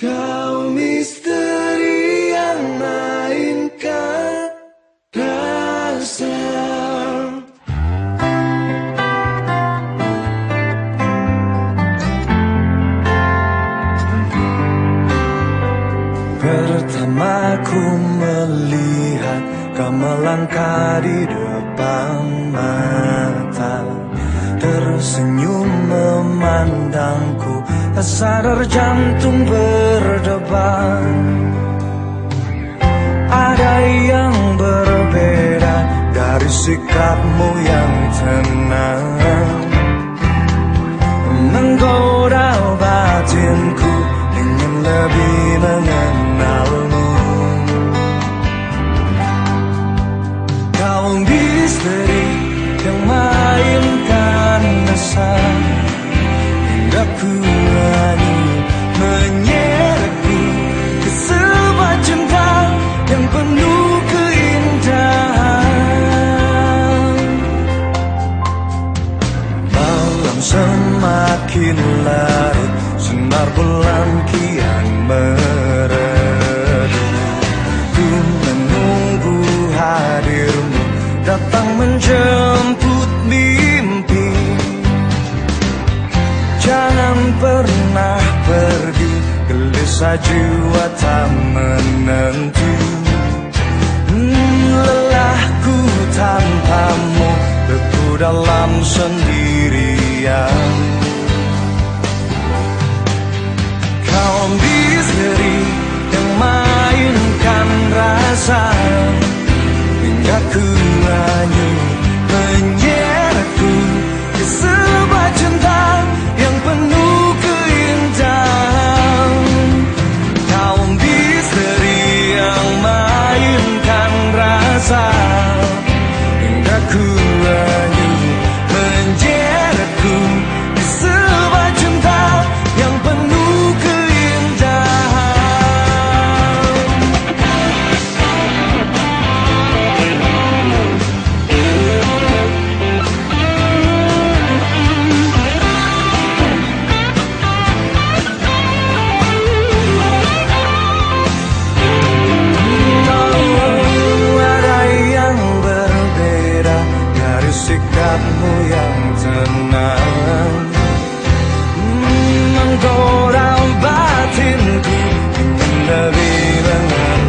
Kau misteri yang mainkan rasa. Pertama ku melihat kau melangkah di depan mata. Tersenyum memandangku Tak sadar jantung berdebar. Ada yang berbeda dari sikapmu yang tenang. Menggoda batinku ingin lebih mengenalmu. Kau misteri yang mainkan rasa Hingga ku semakin larut Sinar bulan kian meredup Ku menunggu hadirmu datang menjelang Gelisah jiwa menentu. Hmm, lelahku tanpamu Beku dalam sendirian hatimu yang tenang. Batinku ingin lebih mengerti